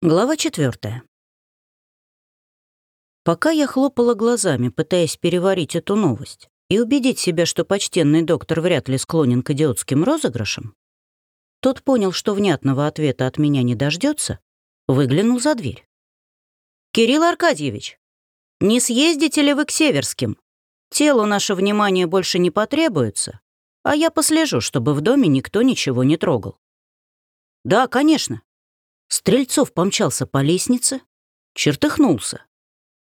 Глава четвертая. Пока я хлопала глазами, пытаясь переварить эту новость и убедить себя, что почтенный доктор вряд ли склонен к идиотским розыгрышам, тот понял, что внятного ответа от меня не дождется, выглянул за дверь. «Кирилл Аркадьевич, не съездите ли вы к Северским? Телу наше внимание больше не потребуется, а я послежу, чтобы в доме никто ничего не трогал». «Да, конечно», Стрельцов помчался по лестнице, чертыхнулся.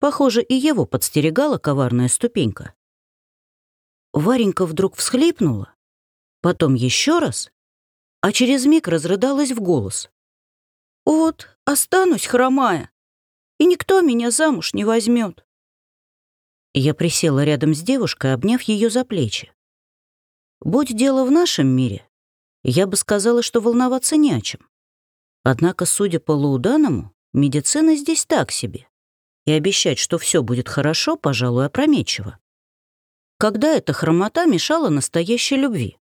Похоже, и его подстерегала коварная ступенька. Варенька вдруг всхлипнула, потом еще раз, а через миг разрыдалась в голос. «Вот, останусь хромая, и никто меня замуж не возьмет. Я присела рядом с девушкой, обняв ее за плечи. Будь дело в нашем мире, я бы сказала, что волноваться не о чем. Однако, судя по Лауданому, медицина здесь так себе. И обещать, что все будет хорошо, пожалуй, опрометчиво. Когда эта хромота мешала настоящей любви?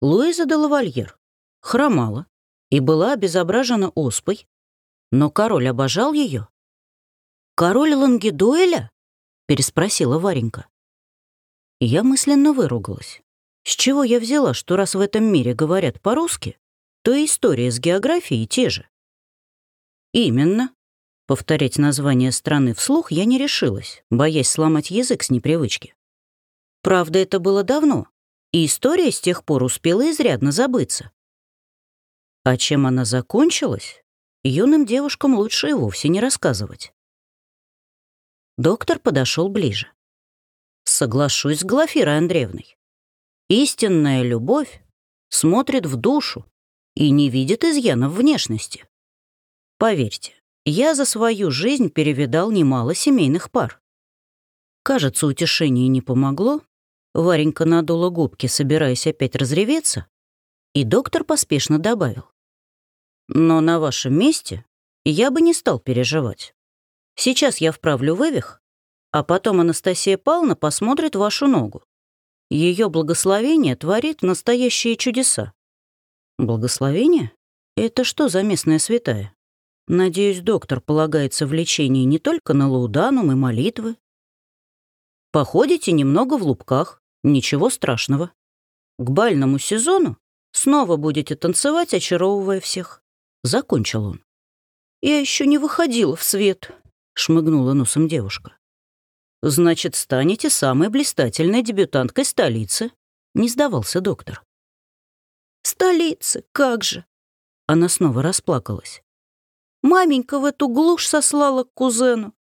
Луиза де лавальер хромала и была обезображена оспой, но король обожал ее. «Король Лангедуэля?» — переспросила Варенька. Я мысленно выругалась. С чего я взяла, что раз в этом мире говорят по-русски, то и история с географией те же. Именно. Повторять название страны вслух я не решилась, боясь сломать язык с непривычки. Правда, это было давно, и история с тех пор успела изрядно забыться. А чем она закончилась, юным девушкам лучше и вовсе не рассказывать. Доктор подошел ближе. Соглашусь с Глафирой Андреевной. Истинная любовь смотрит в душу, и не видит изъянов внешности. Поверьте, я за свою жизнь перевидал немало семейных пар. Кажется, утешение не помогло. Варенька надула губки, собираясь опять разреветься, и доктор поспешно добавил. «Но на вашем месте я бы не стал переживать. Сейчас я вправлю вывих, а потом Анастасия Павловна посмотрит вашу ногу. Ее благословение творит настоящие чудеса. Благословение? Это что за местная святая? Надеюсь, доктор полагается в лечении не только на лауданум и молитвы. Походите немного в лубках, ничего страшного. К бальному сезону снова будете танцевать, очаровывая всех. Закончил он. Я еще не выходила в свет, шмыгнула носом девушка. Значит, станете самой блистательной дебютанткой столицы, не сдавался доктор. Столицы, как же!» Она снова расплакалась. «Маменька в эту глушь сослала к кузену,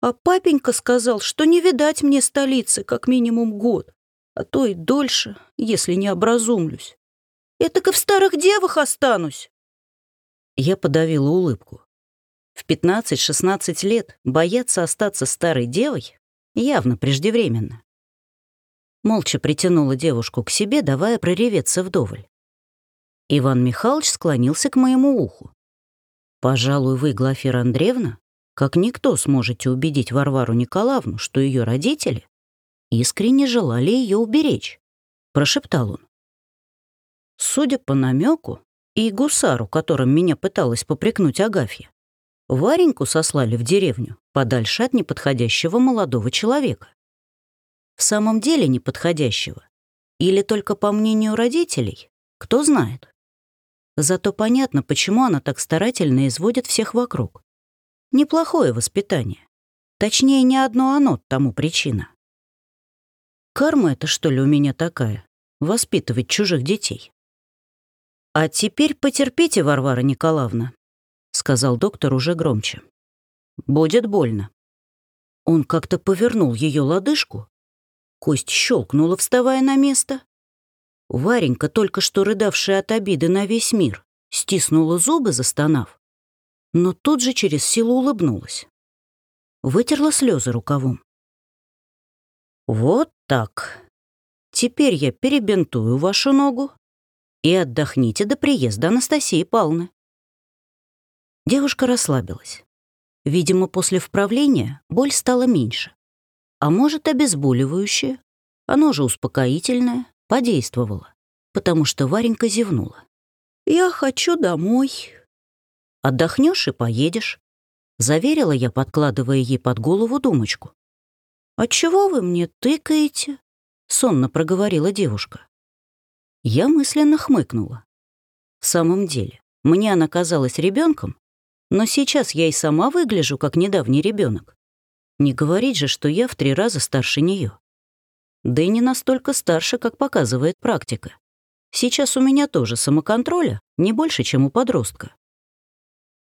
а папенька сказал, что не видать мне столицы как минимум год, а то и дольше, если не образумлюсь. Я так и в старых девах останусь!» Я подавила улыбку. В 15-16 лет бояться остаться старой девой явно преждевременно. Молча притянула девушку к себе, давая прореветься вдоволь. Иван Михайлович склонился к моему уху. «Пожалуй, вы, Глафира Андреевна, как никто сможете убедить Варвару Николаевну, что ее родители искренне желали ее уберечь», — прошептал он. Судя по намеку и гусару, которым меня пыталась попрекнуть Агафья, Вареньку сослали в деревню подальше от неподходящего молодого человека. В самом деле неподходящего. Или только по мнению родителей, кто знает. Зато понятно, почему она так старательно изводит всех вокруг. Неплохое воспитание. Точнее, не одно оно тому причина. Карма это что ли у меня такая? Воспитывать чужих детей. «А теперь потерпите, Варвара Николаевна», — сказал доктор уже громче. «Будет больно». Он как-то повернул ее лодыжку, кость щелкнула, вставая на место, Варенька, только что рыдавшая от обиды на весь мир, стиснула зубы, застонав, но тут же через силу улыбнулась. Вытерла слезы рукавом. «Вот так. Теперь я перебинтую вашу ногу и отдохните до приезда Анастасии Павловны». Девушка расслабилась. Видимо, после вправления боль стала меньше. А может, обезболивающее, оно же успокоительное, подействовало, потому что Варенька зевнула. «Я хочу домой», Отдохнешь и поедешь. Заверила я, подкладывая ей под голову думочку. «Отчего вы мне тыкаете?» — сонно проговорила девушка. Я мысленно хмыкнула. В самом деле, мне она казалась ребенком, но сейчас я и сама выгляжу как недавний ребенок. Не говорить же, что я в три раза старше нее. Да и не настолько старше, как показывает практика. Сейчас у меня тоже самоконтроля не больше, чем у подростка.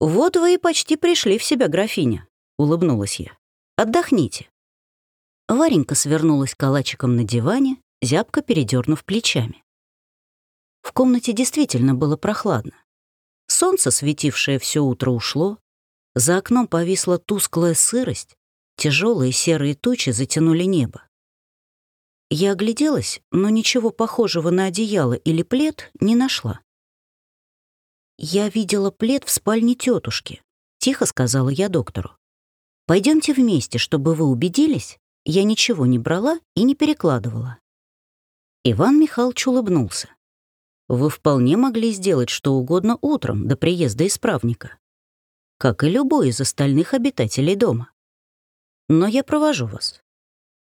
«Вот вы и почти пришли в себя, графиня», — улыбнулась я. «Отдохните». Варенька свернулась калачиком на диване, зябко передернув плечами. В комнате действительно было прохладно. Солнце, светившее все утро, ушло. За окном повисла тусклая сырость, тяжелые серые тучи затянули небо. Я огляделась, но ничего похожего на одеяло или плед не нашла. «Я видела плед в спальне тетушки», — тихо сказала я доктору. Пойдемте вместе, чтобы вы убедились, я ничего не брала и не перекладывала». Иван Михайлович улыбнулся. «Вы вполне могли сделать что угодно утром до приезда исправника, как и любой из остальных обитателей дома. Но я провожу вас.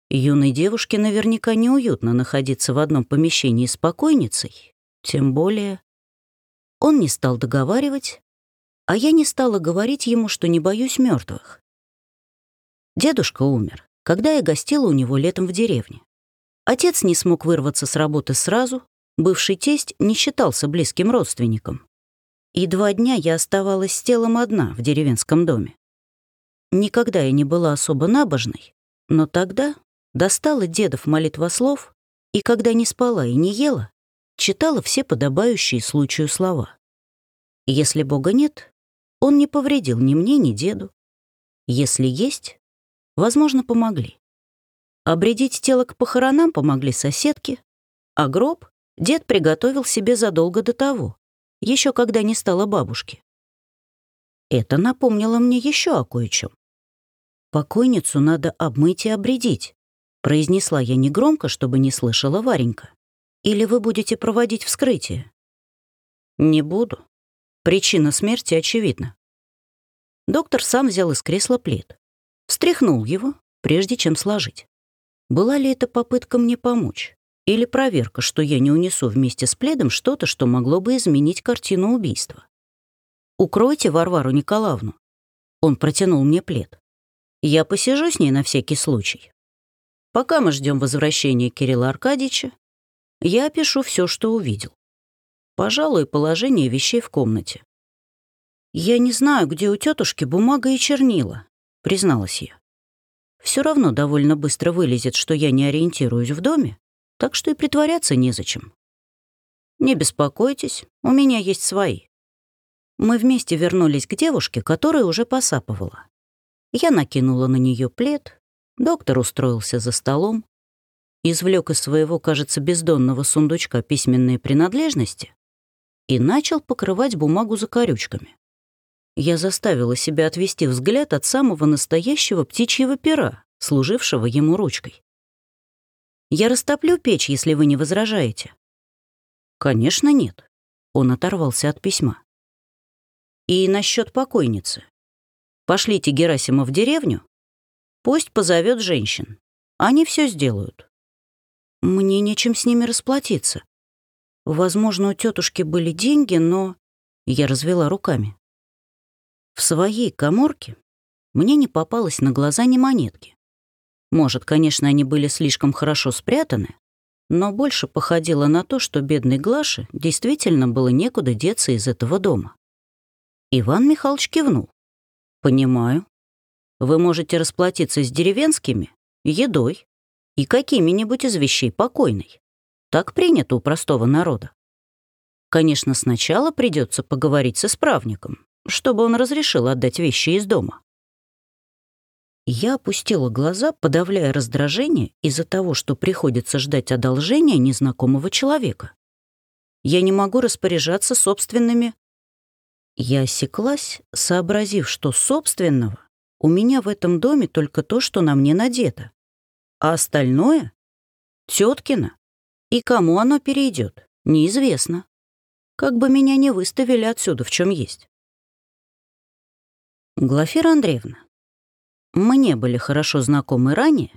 Юной девушке наверняка неуютно находиться в одном помещении с покойницей, тем более он не стал договаривать, а я не стала говорить ему, что не боюсь мертвых. Дедушка умер, когда я гостила у него летом в деревне. Отец не смог вырваться с работы сразу, бывший тесть не считался близким родственником. И два дня я оставалась с телом одна в деревенском доме. Никогда я не была особо набожной, но тогда достала дедов молитвослов, и когда не спала и не ела, читала все подобающие случаю слова. Если Бога нет, он не повредил ни мне, ни деду. Если есть, возможно, помогли. Обредить тело к похоронам помогли соседки, а гроб дед приготовил себе задолго до того, еще когда не стало бабушки. Это напомнило мне еще о кое-чем. «Покойницу надо обмыть и обредить», — произнесла я негромко, чтобы не слышала Варенька. Или вы будете проводить вскрытие? Не буду. Причина смерти очевидна. Доктор сам взял из кресла плед. Встряхнул его, прежде чем сложить. Была ли это попытка мне помочь? Или проверка, что я не унесу вместе с пледом что-то, что могло бы изменить картину убийства? «Укройте Варвару Николаевну». Он протянул мне плед. «Я посижу с ней на всякий случай. Пока мы ждем возвращения Кирилла Аркадьевича, я опишу все, что увидел. Пожалуй, положение вещей в комнате. «Я не знаю, где у тетушки бумага и чернила», — призналась я. Все равно довольно быстро вылезет, что я не ориентируюсь в доме, так что и притворяться незачем. Не беспокойтесь, у меня есть свои. Мы вместе вернулись к девушке, которая уже посапывала. Я накинула на нее плед, доктор устроился за столом, извлек из своего, кажется, бездонного сундучка письменные принадлежности и начал покрывать бумагу закорючками. Я заставила себя отвести взгляд от самого настоящего птичьего пера, служившего ему ручкой. «Я растоплю печь, если вы не возражаете». «Конечно, нет», — он оторвался от письма. «И насчет покойницы. Пошлите Герасима в деревню, пусть позовет женщин. Они все сделают. Мне нечем с ними расплатиться. Возможно, у тетушки были деньги, но... Я развела руками. В своей коморке мне не попалось на глаза ни монетки. Может, конечно, они были слишком хорошо спрятаны, но больше походило на то, что бедной Глаше действительно было некуда деться из этого дома. Иван Михайлович кивнул. «Понимаю. Вы можете расплатиться с деревенскими едой, и какими-нибудь из вещей покойной. Так принято у простого народа. Конечно, сначала придется поговорить с исправником, чтобы он разрешил отдать вещи из дома. Я опустила глаза, подавляя раздражение из-за того, что приходится ждать одолжения незнакомого человека. Я не могу распоряжаться собственными... Я осеклась, сообразив, что собственного у меня в этом доме только то, что на мне надето. А остальное — теткино. И кому оно перейдет, неизвестно. Как бы меня не выставили отсюда, в чем есть. Глафира Андреевна, мы не были хорошо знакомы ранее,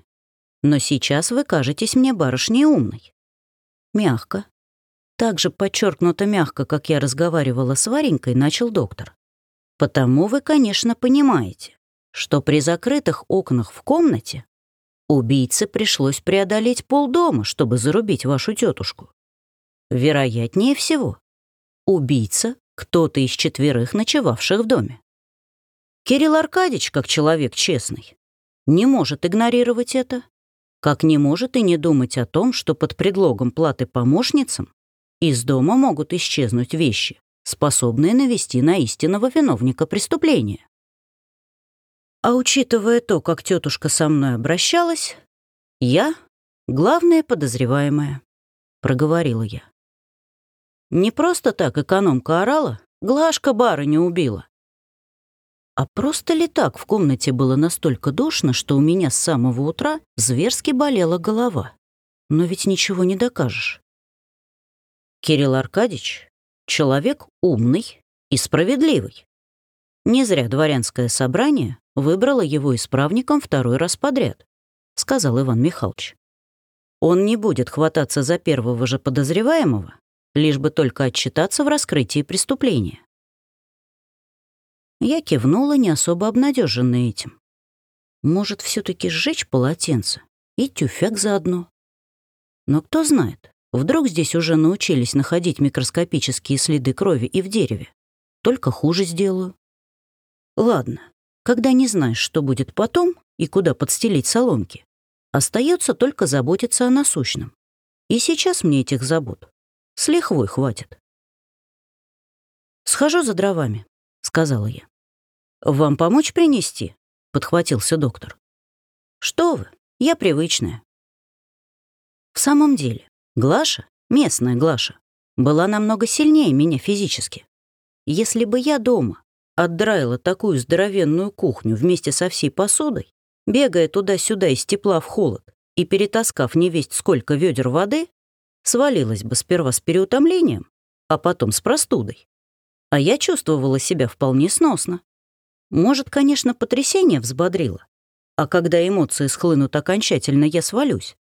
но сейчас вы кажетесь мне барышней умной. Мягко. Так же подчеркнуто мягко, как я разговаривала с Варенькой, начал доктор. Потому вы, конечно, понимаете, что при закрытых окнах в комнате убийце пришлось преодолеть полдома, чтобы зарубить вашу тетушку. Вероятнее всего, убийца — кто-то из четверых ночевавших в доме. Кирилл Аркадьевич, как человек честный, не может игнорировать это, как не может и не думать о том, что под предлогом платы помощницам из дома могут исчезнуть вещи, способные навести на истинного виновника преступления. А учитывая то, как тетушка со мной обращалась, я — главная подозреваемая, — проговорила я. Не просто так экономка орала, Глашка барыню убила. А просто ли так в комнате было настолько душно, что у меня с самого утра зверски болела голова? Но ведь ничего не докажешь. Кирилл Аркадьевич — человек умный и справедливый. Не зря дворянское собрание выбрало его исправником второй раз подряд, сказал Иван Михайлович. Он не будет хвататься за первого же подозреваемого, лишь бы только отчитаться в раскрытии преступления. Я кивнула, не особо обнадеженная этим. Может, все таки сжечь полотенце и тюфяк заодно. Но кто знает, вдруг здесь уже научились находить микроскопические следы крови и в дереве. Только хуже сделаю. Ладно, когда не знаешь, что будет потом и куда подстелить соломки, остается только заботиться о насущном. И сейчас мне этих забот с лихвой хватит. «Схожу за дровами», — сказала я. «Вам помочь принести?» — подхватился доктор. «Что вы, я привычная». В самом деле, Глаша, местная Глаша, была намного сильнее меня физически. Если бы я дома отдраила такую здоровенную кухню вместе со всей посудой, бегая туда-сюда из тепла в холод и перетаскав невесть сколько ведер воды, свалилась бы сперва с переутомлением, а потом с простудой. А я чувствовала себя вполне сносно. Может, конечно, потрясение взбодрило, а когда эмоции схлынут окончательно, я свалюсь.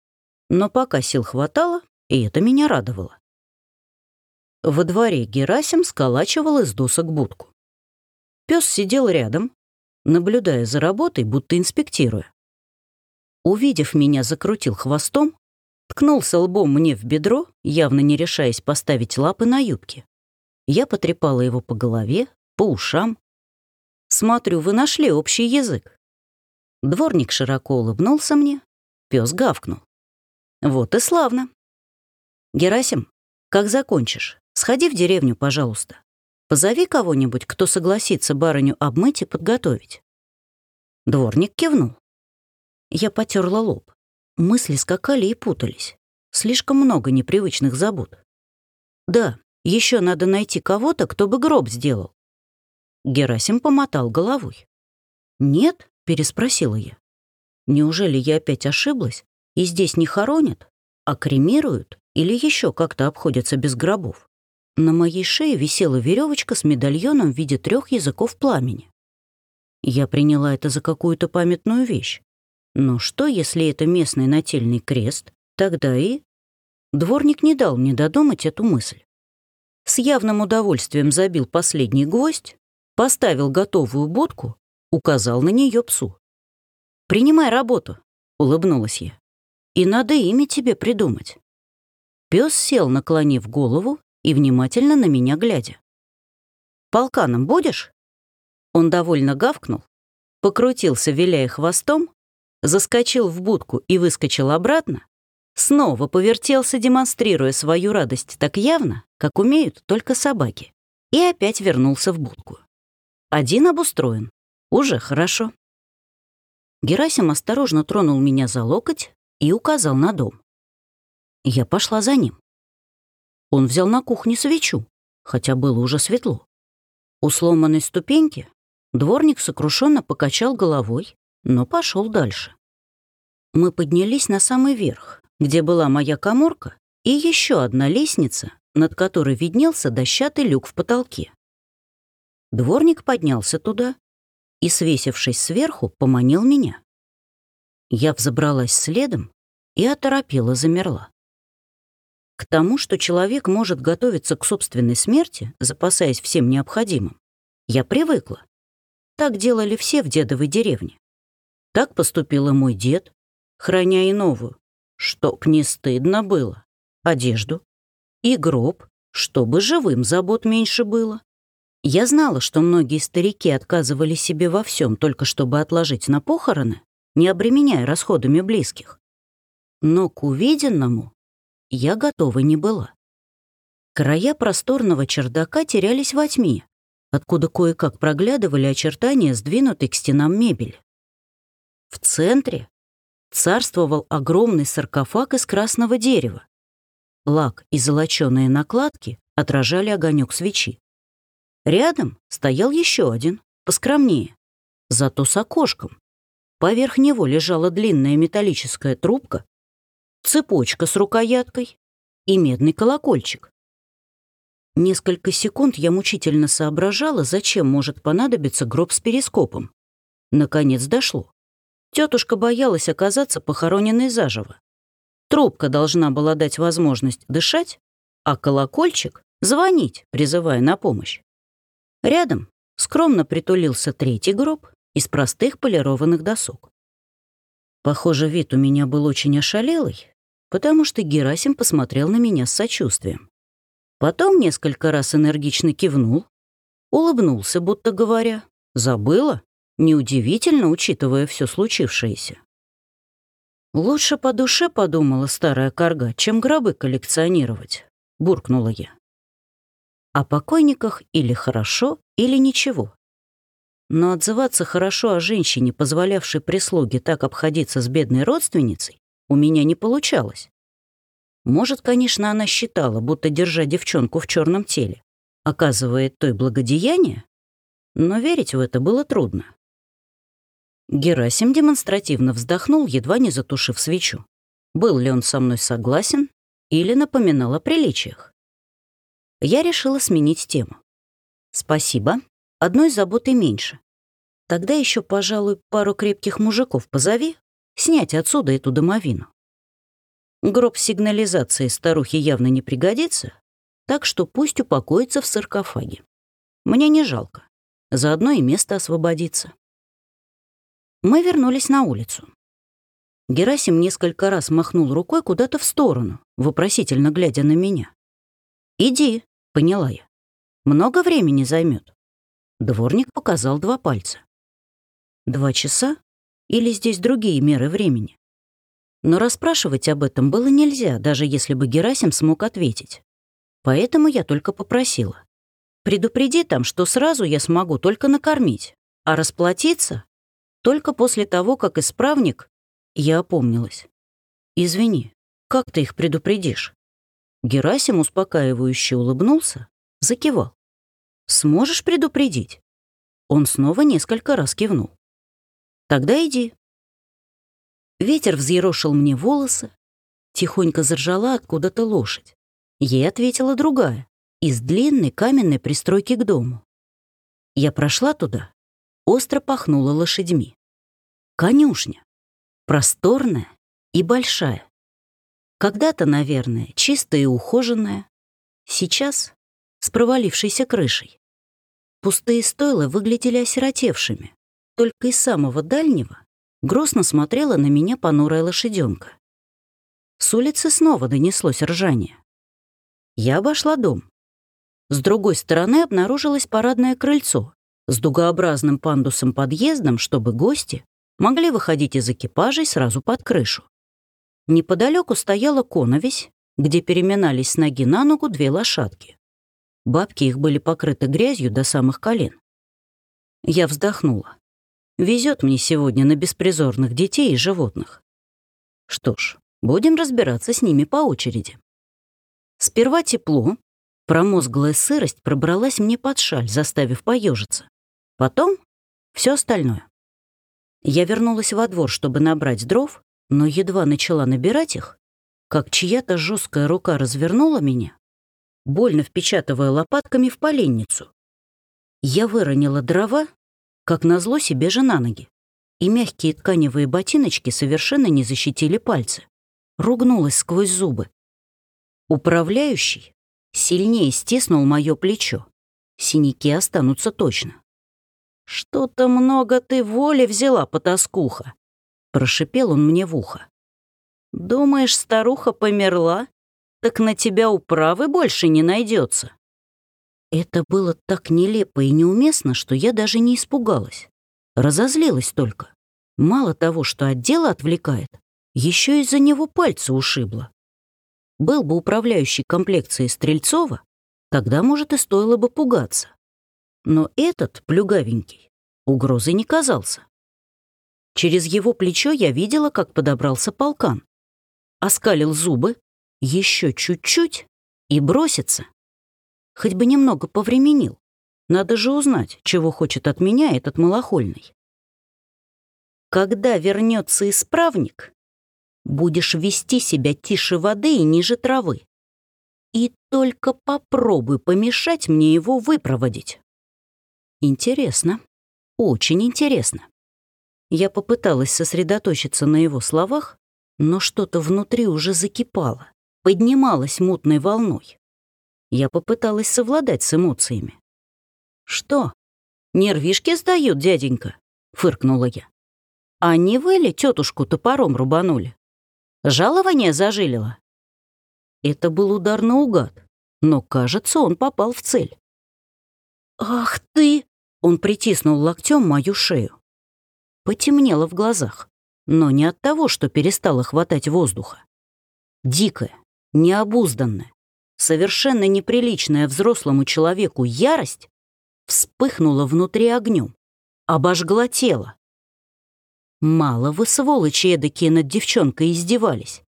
Но пока сил хватало, и это меня радовало. Во дворе Герасим сколачивал из досок будку. Пес сидел рядом, наблюдая за работой, будто инспектируя. Увидев меня, закрутил хвостом, ткнулся лбом мне в бедро, явно не решаясь поставить лапы на юбке. Я потрепала его по голове, по ушам, Смотрю, вы нашли общий язык. Дворник широко улыбнулся мне, пес гавкнул. Вот и славно. Герасим, как закончишь, сходи в деревню, пожалуйста. Позови кого-нибудь, кто согласится барыню обмыть и подготовить. Дворник кивнул. Я потерла лоб. Мысли скакали и путались. Слишком много непривычных забот. Да, еще надо найти кого-то, кто бы гроб сделал. Герасим помотал головой. «Нет?» — переспросила я. «Неужели я опять ошиблась, и здесь не хоронят, а кремируют или еще как-то обходятся без гробов?» На моей шее висела веревочка с медальоном в виде трех языков пламени. Я приняла это за какую-то памятную вещь. Но что, если это местный нательный крест? Тогда и... Дворник не дал мне додумать эту мысль. С явным удовольствием забил последний гвоздь, поставил готовую будку, указал на нее псу. «Принимай работу», — улыбнулась я. «И надо имя тебе придумать». Пес сел, наклонив голову и внимательно на меня глядя. «Полканом будешь?» Он довольно гавкнул, покрутился, виляя хвостом, заскочил в будку и выскочил обратно, снова повертелся, демонстрируя свою радость так явно, как умеют только собаки, и опять вернулся в будку. Один обустроен. Уже хорошо. Герасим осторожно тронул меня за локоть и указал на дом. Я пошла за ним. Он взял на кухне свечу, хотя было уже светло. У сломанной ступеньки дворник сокрушенно покачал головой, но пошел дальше. Мы поднялись на самый верх, где была моя коморка и еще одна лестница, над которой виднелся дощатый люк в потолке. Дворник поднялся туда, и, свесившись сверху, поманил меня. Я взобралась следом и оторопела замерла. К тому, что человек может готовиться к собственной смерти, запасаясь всем необходимым, я привыкла. Так делали все в дедовой деревне. Так поступил и мой дед, храня и новую, чтоб не стыдно было, одежду и гроб, чтобы живым забот меньше было. Я знала, что многие старики отказывали себе во всем, только чтобы отложить на похороны, не обременяя расходами близких. Но к увиденному я готова не была. Края просторного чердака терялись во тьме, откуда кое-как проглядывали очертания сдвинутой к стенам мебели. В центре царствовал огромный саркофаг из красного дерева. Лак и золоченые накладки отражали огонек свечи. Рядом стоял еще один, поскромнее, зато с окошком. Поверх него лежала длинная металлическая трубка, цепочка с рукояткой и медный колокольчик. Несколько секунд я мучительно соображала, зачем может понадобиться гроб с перископом. Наконец дошло. Тетушка боялась оказаться похороненной заживо. Трубка должна была дать возможность дышать, а колокольчик — звонить, призывая на помощь. Рядом скромно притулился третий гроб из простых полированных досок. Похоже, вид у меня был очень ошалелый, потому что Герасим посмотрел на меня с сочувствием. Потом несколько раз энергично кивнул, улыбнулся, будто говоря, «Забыла?» Неудивительно, учитывая все случившееся. «Лучше по душе подумала старая корга, чем гробы коллекционировать», — буркнула я. О покойниках или хорошо, или ничего. Но отзываться хорошо о женщине, позволявшей прислуге так обходиться с бедной родственницей, у меня не получалось. Может, конечно, она считала, будто держа девчонку в черном теле, оказывает той благодеяние, но верить в это было трудно. Герасим демонстративно вздохнул, едва не затушив свечу. Был ли он со мной согласен или напоминал о приличиях? Я решила сменить тему. Спасибо, одной заботы меньше. Тогда еще, пожалуй, пару крепких мужиков позови, снять отсюда эту домовину. Гроб сигнализации старухи явно не пригодится, так что пусть упокоится в саркофаге. Мне не жалко. Заодно и место освободится. Мы вернулись на улицу. Герасим несколько раз махнул рукой куда-то в сторону, вопросительно глядя на меня. «Иди», — поняла я. «Много времени займет. Дворник показал два пальца. «Два часа? Или здесь другие меры времени?» Но расспрашивать об этом было нельзя, даже если бы Герасим смог ответить. Поэтому я только попросила. «Предупреди там, что сразу я смогу только накормить, а расплатиться только после того, как исправник, я опомнилась. «Извини, как ты их предупредишь?» Герасим успокаивающе улыбнулся, закивал. «Сможешь предупредить?» Он снова несколько раз кивнул. «Тогда иди». Ветер взъерошил мне волосы, тихонько заржала откуда-то лошадь. Ей ответила другая, из длинной каменной пристройки к дому. Я прошла туда, остро пахнула лошадьми. Конюшня. Просторная и большая. Когда-то, наверное, чистая и ухоженная. Сейчас с провалившейся крышей. Пустые стойла выглядели осиротевшими. Только из самого дальнего грустно смотрела на меня понурая лошаденка. С улицы снова донеслось ржание. Я обошла дом. С другой стороны обнаружилось парадное крыльцо с дугообразным пандусом-подъездом, чтобы гости могли выходить из экипажей сразу под крышу. Неподалеку стояла коновесь, где переминались с ноги на ногу две лошадки. Бабки их были покрыты грязью до самых колен. Я вздохнула. Везет мне сегодня на беспризорных детей и животных. Что ж, будем разбираться с ними по очереди. Сперва тепло, промозглая сырость пробралась мне под шаль, заставив поежиться. Потом все остальное. Я вернулась во двор, чтобы набрать дров, но едва начала набирать их, как чья-то жесткая рука развернула меня, больно впечатывая лопатками в поленницу. Я выронила дрова как назло себе же на ноги. И мягкие тканевые ботиночки совершенно не защитили пальцы. Ругнулась сквозь зубы. Управляющий сильнее стиснул мое плечо. Синяки останутся точно. «Что-то много ты воли взяла, потаскуха!» Прошипел он мне в ухо. «Думаешь, старуха померла? Так на тебя управы больше не найдется. Это было так нелепо и неуместно, что я даже не испугалась. Разозлилась только. Мало того, что от дела отвлекает, еще из-за него пальцы ушибло. Был бы управляющий комплекцией Стрельцова, тогда, может, и стоило бы пугаться. Но этот, плюгавенький, угрозой не казался. Через его плечо я видела, как подобрался полкан. Оскалил зубы, еще чуть-чуть и бросится. Хоть бы немного повременил. Надо же узнать, чего хочет от меня этот малохольный. Когда вернется исправник, будешь вести себя тише воды и ниже травы. И только попробуй помешать мне его выпроводить. Интересно, очень интересно. Я попыталась сосредоточиться на его словах, но что-то внутри уже закипало, поднималось мутной волной. Я попыталась совладать с эмоциями. «Что, нервишки сдают, дяденька?» — фыркнула я. «А не вы ли тетушку топором рубанули? Жалование зажилило?» Это был удар наугад, но, кажется, он попал в цель. «Ах ты!» — он притиснул локтем мою шею. Потемнело в глазах, но не от того, что перестало хватать воздуха. Дикая, необузданная, совершенно неприличная взрослому человеку ярость вспыхнула внутри огнем, обожгла тело. Мало вы, сволочи эдакие, над девчонкой издевались.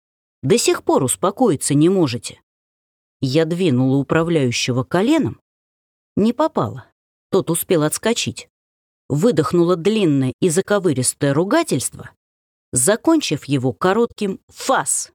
До сих пор успокоиться не можете. Я двинула управляющего коленом. Не попала. Тот успел отскочить. Выдохнула длинное и заковыристое ругательство, закончив его коротким «фас».